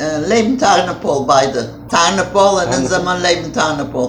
äh, Leben Tarnopol beide. Tarnopol und dann sind Leben Tarnopol.